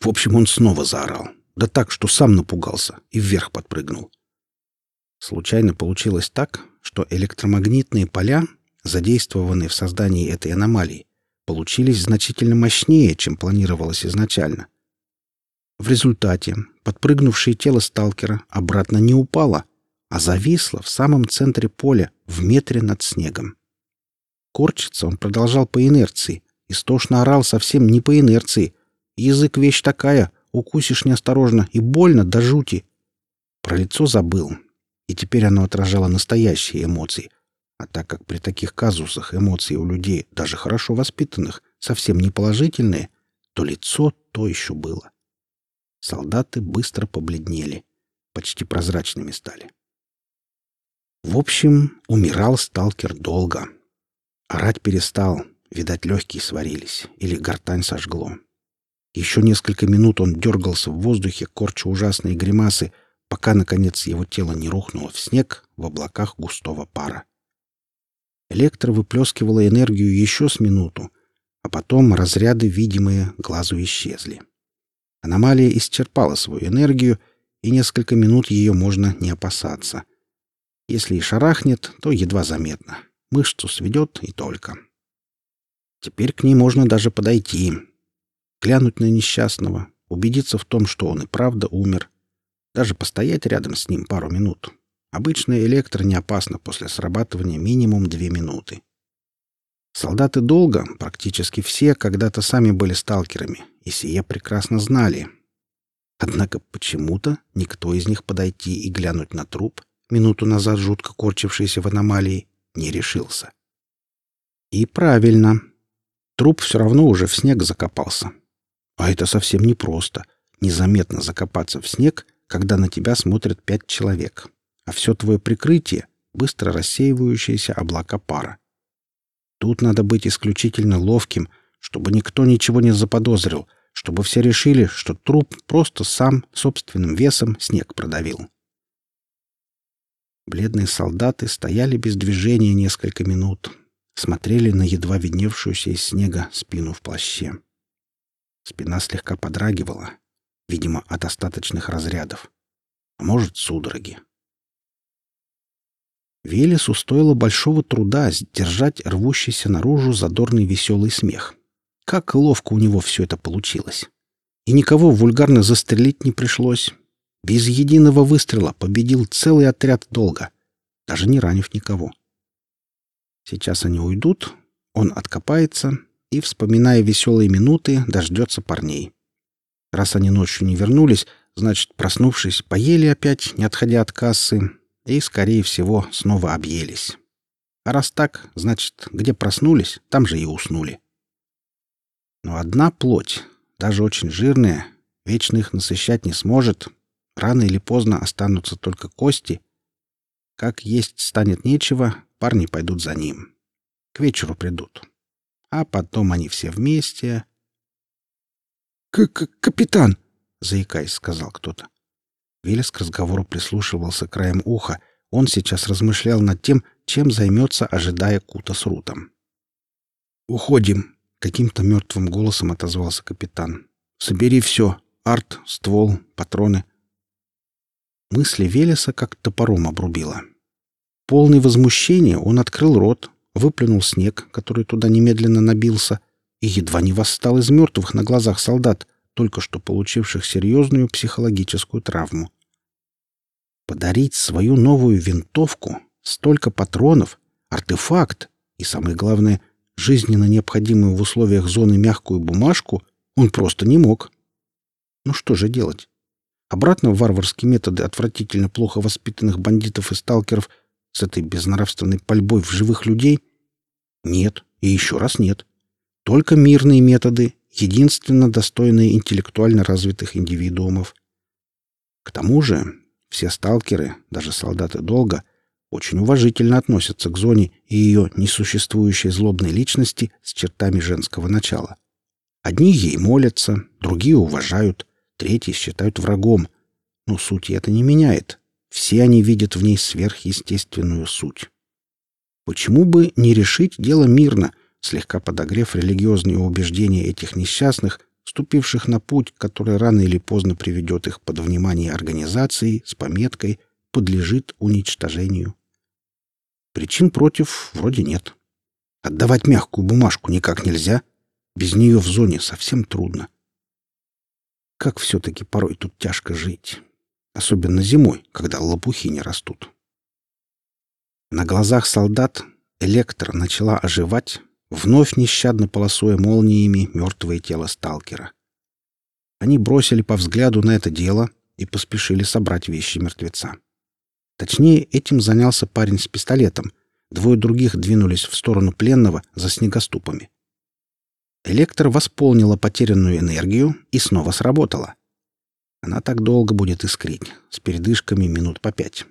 В общем, он снова заорал. Да так, что сам напугался и вверх подпрыгнул. Случайно получилось так, что электромагнитные поля, задействованные в создании этой аномалии, получились значительно мощнее, чем планировалось изначально. В результате подпрыгнувшее тело сталкера обратно не упало, а зависло в самом центре поля, в метре над снегом. Корчиться он продолжал по инерции, истошно орал совсем не по инерции. Язык — вещь такая, Укусишь неосторожно, и больно до жути. Про лицо забыл. и теперь оно отражало настоящие эмоции. А так как при таких казусах эмоции у людей, даже хорошо воспитанных, совсем не положительные, то лицо то еще было. Солдаты быстро побледнели, почти прозрачными стали. В общем, умирал сталкер долго. Орать перестал, видать, легкие сварились или гортань сожгло. Еще несколько минут он дергался в воздухе, корча ужасные гримасы, пока, наконец, его тело не рухнуло в снег в облаках густого пара. Электро выплескивала энергию еще с минуту, а потом разряды, видимые, глазу исчезли. Аномалия исчерпала свою энергию, и несколько минут ее можно не опасаться. Если и шарахнет, то едва заметно. Мышцу сведет и только. Теперь к ней можно даже подойти, глянуть на несчастного, убедиться в том, что он и правда умер, даже постоять рядом с ним пару минут. Обычно электро не опасно после срабатывания минимум две минуты. Солдаты долго, практически все, когда-то сами были сталкерами, и сие прекрасно знали. Однако почему-то никто из них подойти и глянуть на труп, минуту назад жутко корчившийся в аномалии, не решился. И правильно. Труп все равно уже в снег закопался. А это совсем непросто — незаметно закопаться в снег, когда на тебя смотрят пять человек, а все твое прикрытие — быстро рассеивающиеся облака пара. Тут надо быть исключительно ловким, чтобы никто ничего не заподозрил, чтобы все решили, что труп просто сам собственным весом снег продавил. Бледные солдаты стояли без движения несколько минут, смотрели на едва видневшуюся из снега спину в плаще. Спина слегка подрагивала, видимо, от остаточных разрядов. А может, судороги. Велесу стоило большого труда сдержать рвущийся наружу задорный веселый смех. Как ловко у него все это получилось. И никого вульгарно застрелить не пришлось. Без единого выстрела победил целый отряд долго, даже не ранив никого. Сейчас они уйдут, он откопается и, вспоминая веселые минуты, дождется парней. Раз они ночью не вернулись, значит, проснувшись, поели опять, не отходя от кассы, и, скорее всего, снова объелись. А раз так, значит, где проснулись, там же и уснули. Но одна плоть, даже очень жирная, вечно их насыщать не сможет. Рано или поздно останутся только кости. Как есть станет нечего, парни пойдут за ним. К вечеру придут. А потом они все вместе... «К -к «Капитан!» — заикаясь, сказал кто-то. Велес к разговору прислушивался краем уха. Он сейчас размышлял над тем, чем займется, ожидая Кута с Рутом. «Уходим!» — каким-то мертвым голосом отозвался капитан. «Собери все. Арт, ствол, патроны». Мысли Велеса как топором обрубило. Полный возмущения он открыл рот, выплюнул снег, который туда немедленно набился, и едва не восстал из мертвых на глазах солдат, только что получивших серьезную психологическую травму. Подарить свою новую винтовку, столько патронов, артефакт и, самое главное, жизненно необходимую в условиях зоны мягкую бумажку он просто не мог. Ну что же делать? Обратно варварские методы отвратительно плохо воспитанных бандитов и сталкеров с этой безнравственной пальбой в живых людей? Нет, и еще раз нет. Только мирные методы, единственно достойные интеллектуально развитых индивидуумов. К тому же все сталкеры, даже солдаты долга, очень уважительно относятся к зоне и ее несуществующей злобной личности с чертами женского начала. Одни ей молятся, другие уважают, третьи считают врагом. Но суть это не меняет. Все они видят в ней сверхъестественную суть. Почему бы не решить дело мирно, слегка подогрев религиозные убеждения этих несчастных ступивших на путь, который рано или поздно приведет их под внимание организации с пометкой «подлежит уничтожению». Причин против вроде нет. Отдавать мягкую бумажку никак нельзя. Без нее в зоне совсем трудно. Как все-таки порой тут тяжко жить. Особенно зимой, когда лопухи не растут. На глазах солдат электро начала оживать, вновь нещадно полосуя молниями мертвое тело сталкера. Они бросили по взгляду на это дело и поспешили собрать вещи мертвеца. Точнее, этим занялся парень с пистолетом. Двое других двинулись в сторону пленного за снегоступами. Электр восполнила потерянную энергию и снова сработала. Она так долго будет искрить, с передышками минут по пять,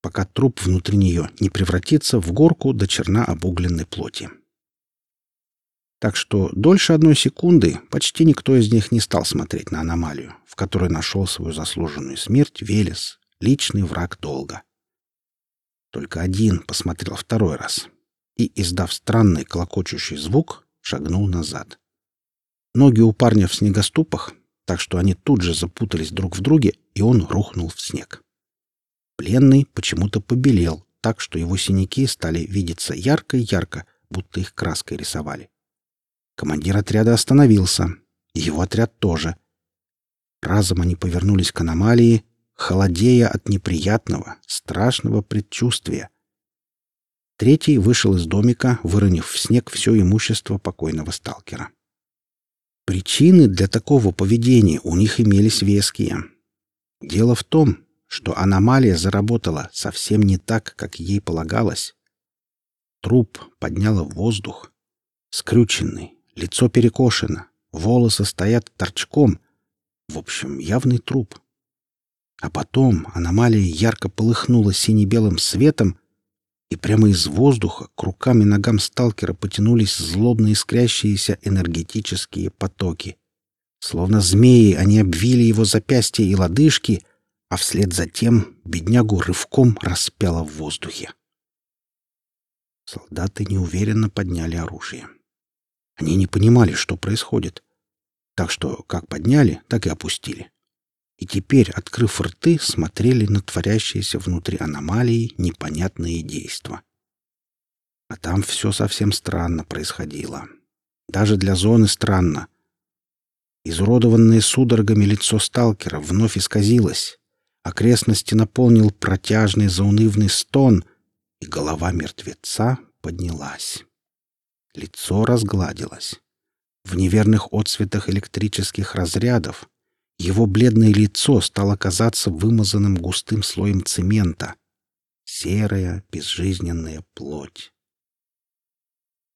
пока труп внутри нее не превратится в горку до черна обугленной плоти. Так что дольше одной секунды почти никто из них не стал смотреть на аномалию, в которой нашел свою заслуженную смерть Велес, личный враг долга. Только один посмотрел второй раз и, издав странный клокочущий звук, шагнул назад. Ноги у парня в снегоступах, так что они тут же запутались друг в друге, и он рухнул в снег. Пленный почему-то побелел, так что его синяки стали видеться ярко-ярко, будто их краской рисовали. Командир отряда остановился. И его отряд тоже. Разом они повернулись к аномалии, холодея от неприятного, страшного предчувствия. Третий вышел из домика, выронив в снег все имущество покойного сталкера. Причины для такого поведения у них имелись веские. Дело в том, что аномалия заработала совсем не так, как ей полагалось. Труп подняла в воздух, скрюченный, лицо перекошено, волосы стоят торчком. В общем, явный труп. А потом аномалия ярко полыхнула сине-белым светом, и прямо из воздуха к рукам и ногам сталкера потянулись злобно искрящиеся энергетические потоки. Словно змеи они обвили его запястья и лодыжки, а вслед за тем беднягу рывком распяло в воздухе. Солдаты неуверенно подняли оружие. Они не понимали, что происходит. Так что как подняли, так и опустили. И теперь, открыв рты, смотрели на творящиеся внутри аномалии непонятные действия. А там все совсем странно происходило. Даже для зоны странно. Изуродованное судорогами лицо сталкера вновь исказилось. Окрестности наполнил протяжный заунывный стон, и голова мертвеца поднялась. Лицо разгладилось. В неверных отсветах электрических разрядов его бледное лицо стало казаться вымазанным густым слоем цемента. Серая, безжизненная плоть.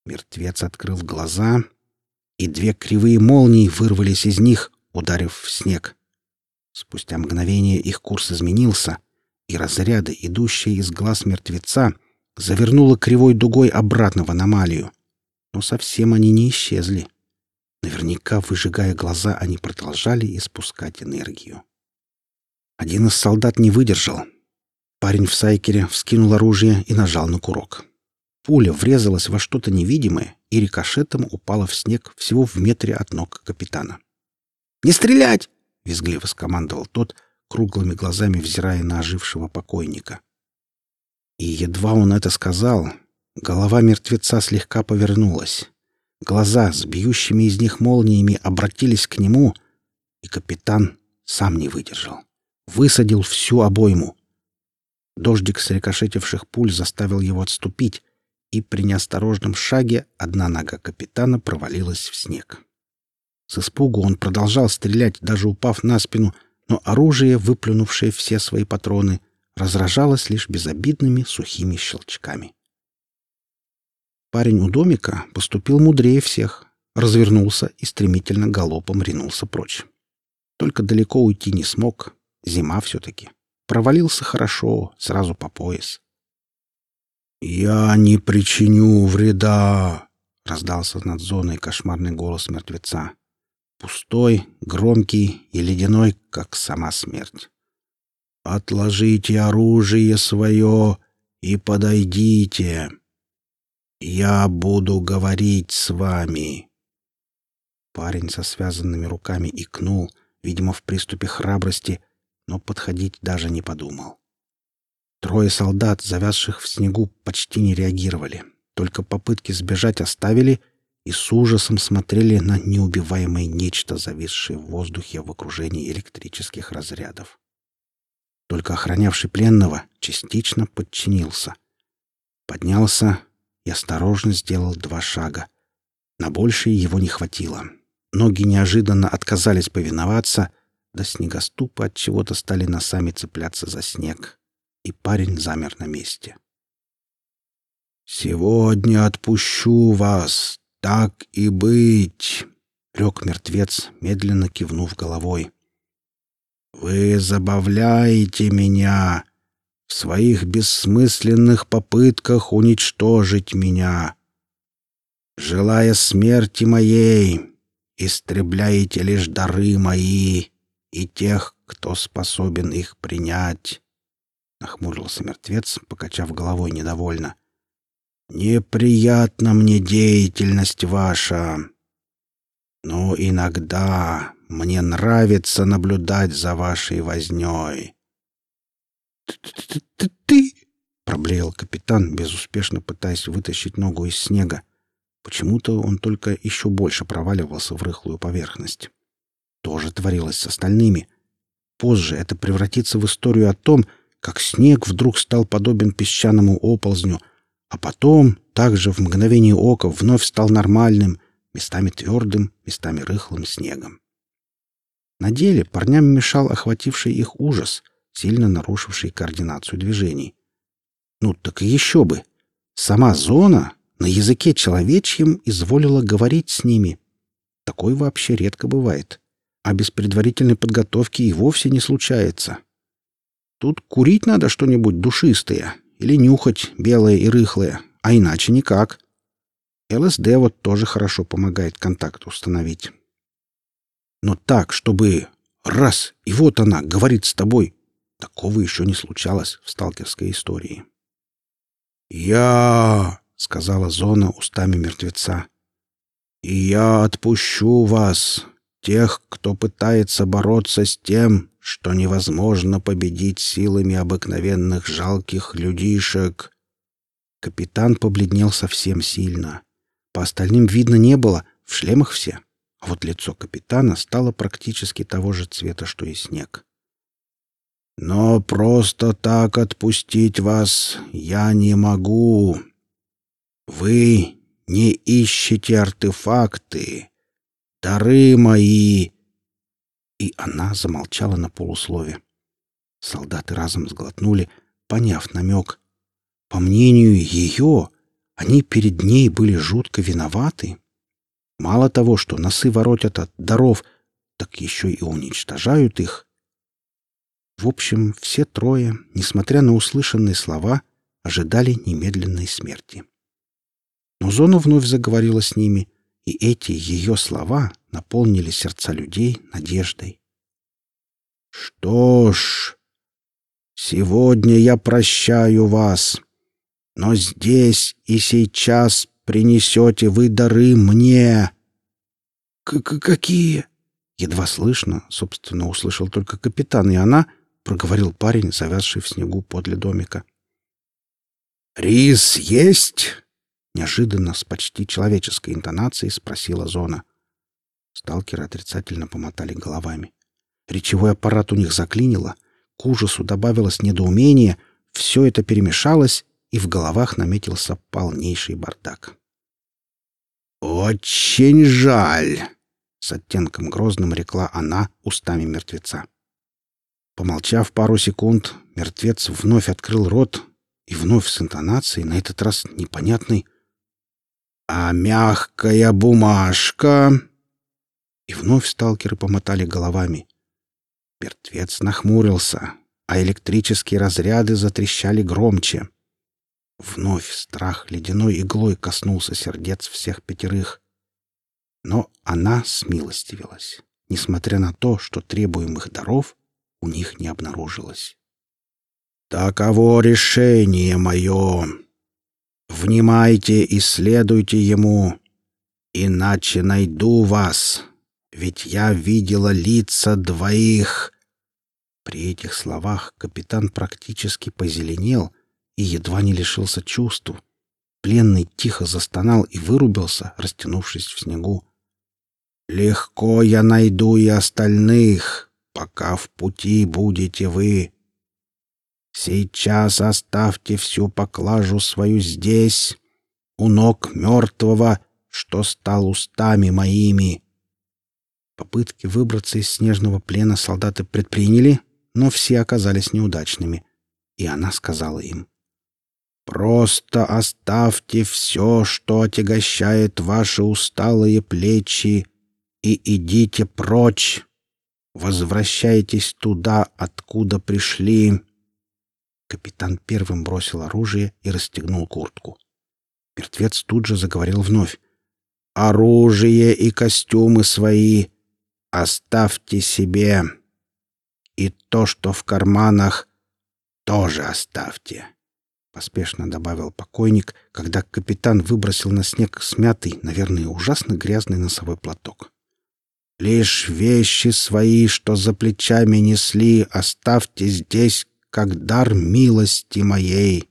Мертвец открыл глаза, и две кривые молнии вырвались из них, ударив в снег. Спустя мгновение их курс изменился, и разряды, идущие из глаз мертвеца, завернуло кривой дугой обратно в аномалию но совсем они не исчезли. Наверняка, выжигая глаза, они продолжали испускать энергию. Один из солдат не выдержал. Парень в сайкере вскинул оружие и нажал на курок. Пуля врезалась во что-то невидимое и рикошетом упала в снег всего в метре от ног капитана. «Не стрелять!» — визгливо скомандовал тот, круглыми глазами взирая на ожившего покойника. И едва он это сказал, Голова мертвеца слегка повернулась. Глаза с бьющими из них молниями обратились к нему, и капитан сам не выдержал. Высадил всю обойму. Дождик с рикошетивших пуль заставил его отступить, и при неосторожном шаге одна нога капитана провалилась в снег. С испугу он продолжал стрелять, даже упав на спину, но оружие, выплюнувшее все свои патроны, разражалось лишь безобидными сухими щелчками. Парень у домика поступил мудрее всех, развернулся и стремительно галопом ринулся прочь. Только далеко уйти не смог, зима все-таки. Провалился хорошо, сразу по пояс. «Я не причиню вреда!» — раздался над зоной кошмарный голос мертвеца. Пустой, громкий и ледяной, как сама смерть. «Отложите оружие свое и подойдите!» «Я буду говорить с вами!» Парень со связанными руками икнул, видимо, в приступе храбрости, но подходить даже не подумал. Трое солдат, завязших в снегу, почти не реагировали, только попытки сбежать оставили и с ужасом смотрели на неубиваемое нечто, зависшее в воздухе в окружении электрических разрядов. Только охранявший пленного частично подчинился. Поднялся, и осторожно сделал два шага. На большее его не хватило. Ноги неожиданно отказались повиноваться, да снегоступы от чего-то стали носами цепляться за снег. и парень замер на месте. «Сегодня отпущу вас, так и быть!» — рёк мертвец, медленно кивнув головой. «Вы забавляете меня в своих бессмысленных попытках уничтожить меня. Желая смерти моей, истребляете лишь дары мои и тех, кто способен их принять. Нахмурился мертвец, покачав головой недовольно. Неприятна мне деятельность ваша. Но иногда мне нравится наблюдать за вашей вознёй. «Ты...» — проблеял капитан, безуспешно пытаясь вытащить ногу из снега. Почему-то он только еще больше проваливался в рыхлую поверхность. То же творилось с остальными. Позже это превратится в историю о том, как снег вдруг стал подобен песчаному оползню, а потом, также в мгновение ока, вновь стал нормальным, местами твердым, местами рыхлым снегом. На деле парням мешал охвативший их ужас, сильно нарушивший координацию движений. Ну так еще бы! Сама зона на языке человечьем изволила говорить с ними. Такое вообще редко бывает, а без предварительной подготовки и вовсе не случается. Тут курить надо что-нибудь душистое или нюхать белое и рыхлое, а иначе никак. ЛСД вот тоже хорошо помогает контакт установить. Но так, чтобы раз, и вот она говорит с тобой, такого еще не случалось в сталкерской истории. «Я — сказала Зона устами мертвеца. «И я отпущу вас, тех, кто пытается бороться с тем, что невозможно победить силами обыкновенных жалких людишек». Капитан побледнел совсем сильно. По остальным видно не было, в шлемах все. А вот лицо капитана стало практически того же цвета, что и снег. «Но просто так отпустить вас я не могу», вы не ищете артефакты, дары мои. И она замолчала на полуслове. Солдаты разом сглотнули, поняв намек. По мнению ее, они перед ней были жутко виноваты. Мало того, что носы воротят от даров, так еще и уничтожают их. В общем, все трое, несмотря на услышанные слова, ожидали немедленной смерти. Но Зона вновь заговорила с ними, и эти ее слова наполнили сердца людей надеждой. «Что ж, сегодня я прощаю вас, но здесь и сейчас принесете вы дары мне». К -к «Какие?» Едва слышно, собственно, услышал только капитан, и она, проговорил парень, завязший в снегу подле домика. «Рис есть?» Неожиданно, с почти человеческой интонацией спросила Зона. Сталкеры отрицательно помотали головами. Речевой аппарат у них заклинило, к ужасу добавилось недоумение, все это перемешалось, и в головах наметился полнейший бардак. «Очень жаль!» — с оттенком грозным рекла она устами мертвеца. Помолчав пару секунд, мертвец вновь открыл рот и вновь с интонацией, на этот раз непонятной, а мягкая бумажка...» И вновь сталкеры помотали головами. Мертвец нахмурился, а электрические разряды затрещали громче. Вновь страх ледяной иглой коснулся сердец всех пятерых. Но она смилостивилась, несмотря на то, что требуемых даров у них не обнаружилось. «Таково решение мое!» Внимайте и следуйте ему, иначе найду вас, ведь я видела лица двоих. При этих словах капитан практически позеленел и едва не лишился чувств. Пленный тихо застонал и вырубился, растянувшись в снегу. «Легко я найду и остальных, пока в пути будете вы. Сейчас оставьте всю поклажу свою здесь, у ног мертвого, что стал устами моими. Попытки выбраться из снежного плена солдаты предприняли, но все оказались неудачными. И она сказала им, «Просто оставьте все, что отягощает ваши усталые плечи, и идите прочь. Возвращайтесь туда, откуда пришли». Капитан первым бросил оружие и расстегнул куртку. Мертвец тут же заговорил вновь. «Оружие и костюмы свои оставьте себе, и то, что в карманах, тоже оставьте», — поспешно добавил покойник, когда капитан выбросил на снег смятый, наверное, ужасно грязный носовой платок. «Лишь вещи свои, что за плечами несли, оставьте здесь, как дар милости моей».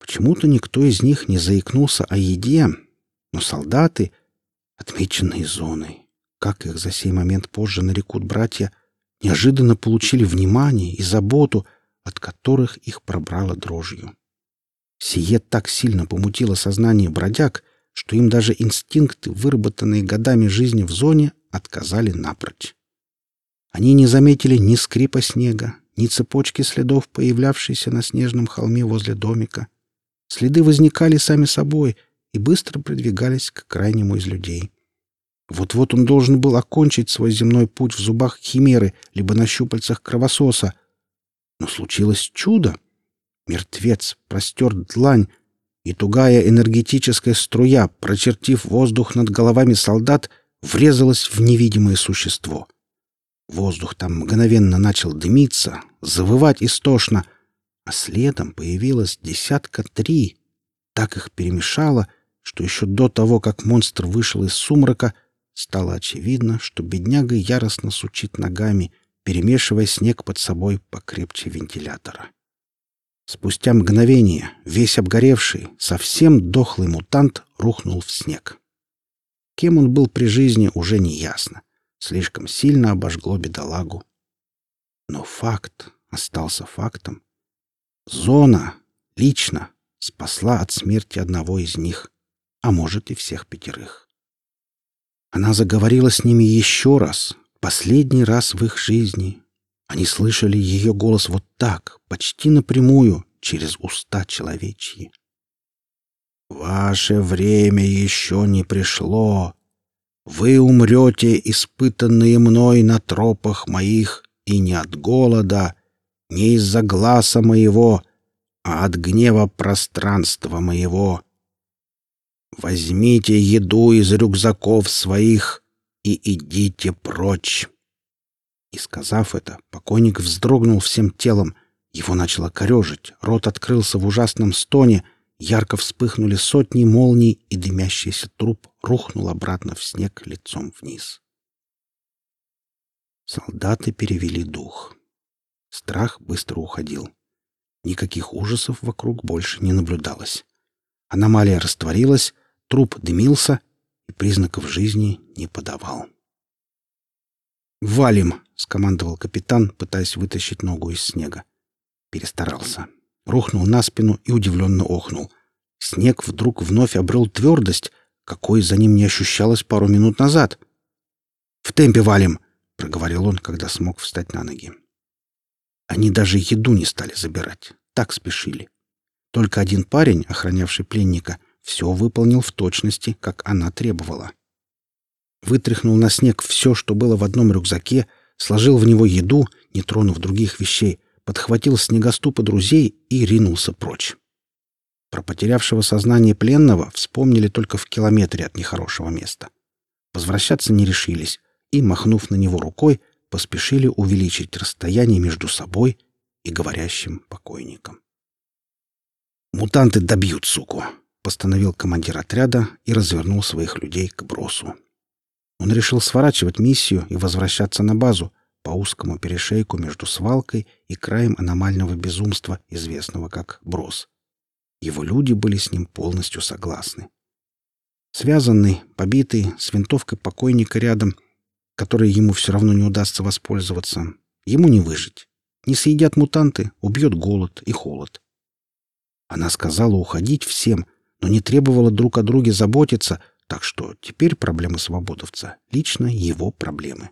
Почему-то никто из них не заикнулся о еде, но солдаты, отмеченные зоной, как их за сей момент позже нарекут братья, неожиданно получили внимание и заботу, от которых их пробрало дрожью. Сие так сильно помутило сознание бродяг, что им даже инстинкты, выработанные годами жизни в зоне, отказали напрочь. Они не заметили ни скрипа снега, ни цепочки следов, появлявшейся на снежном холме возле домика. Следы возникали сами собой и быстро продвигались к крайнему из людей. Вот-вот он должен был окончить свой земной путь в зубах химеры либо на щупальцах кровососа. Но случилось чудо. Мертвец простер длань, и тугая энергетическая струя, прочертив воздух над головами солдат, врезалась в невидимое существо. Воздух там мгновенно начал дымиться, завывать истошно, а следом появилось десятка три. Так их перемешало, что еще до того, как монстр вышел из сумрака, стало очевидно, что бедняга яростно сучит ногами, перемешивая снег под собой покрепче вентилятора. Спустя мгновение весь обгоревший, совсем дохлый мутант рухнул в снег. Кем он был при жизни, уже не ясно. Слишком сильно обожгло бедолагу. Но факт остался фактом. Зона лично спасла от смерти одного из них, а может и всех пятерых. Она заговорила с ними еще раз, последний раз в их жизни. Они слышали ее голос вот так, почти напрямую, через уста человечьи. «Ваше время еще не пришло. Вы умрете, испытанные мной на тропах моих, и не от голода, не из-за глаза моего, а от гнева пространства моего. Возьмите еду из рюкзаков своих и идите прочь. И, сказав это, покойник вздрогнул всем телом, его начало корежить, рот открылся в ужасном стоне, ярко вспыхнули сотни молний, и дымящийся труп рухнул обратно в снег лицом вниз. Солдаты перевели дух. Страх быстро уходил. Никаких ужасов вокруг больше не наблюдалось. Аномалия растворилась, труп дымился и признаков жизни не подавал. «Валим!» — скомандовал капитан, пытаясь вытащить ногу из снега. Перестарался. Рухнул на спину и удивленно охнул. Снег вдруг вновь обрел твердость, какой за ним не ощущалось пару минут назад. «В темпе валим!» — проговорил он, когда смог встать на ноги. Они даже еду не стали забирать. Так спешили. Только один парень, охранявший пленника, все выполнил в точности, как она требовала. Вытряхнул на снег все, что было в одном рюкзаке, сложил в него еду, не тронув других вещей, подхватил снегоступы друзей и ринулся прочь. Про потерявшего сознание пленного вспомнили только в километре от нехорошего места. Возвращаться не решились и, махнув на него рукой, поспешили увеличить расстояние между собой и говорящим покойником. «Мутанты добьют, суку!» — постановил командир отряда и развернул своих людей к бросу. Он решил сворачивать миссию и возвращаться на базу по узкому перешейку между свалкой и краем аномального безумства, известного как брос. Его люди были с ним полностью согласны. Связанный, побитый, с винтовкой покойника рядом — которой ему все равно не удастся воспользоваться. Ему не выжить. Не съедят мутанты, убьет голод и холод. Она сказала уходить всем, но не требовала друг о друге заботиться, так что теперь проблемы свободовца — лично его проблемы.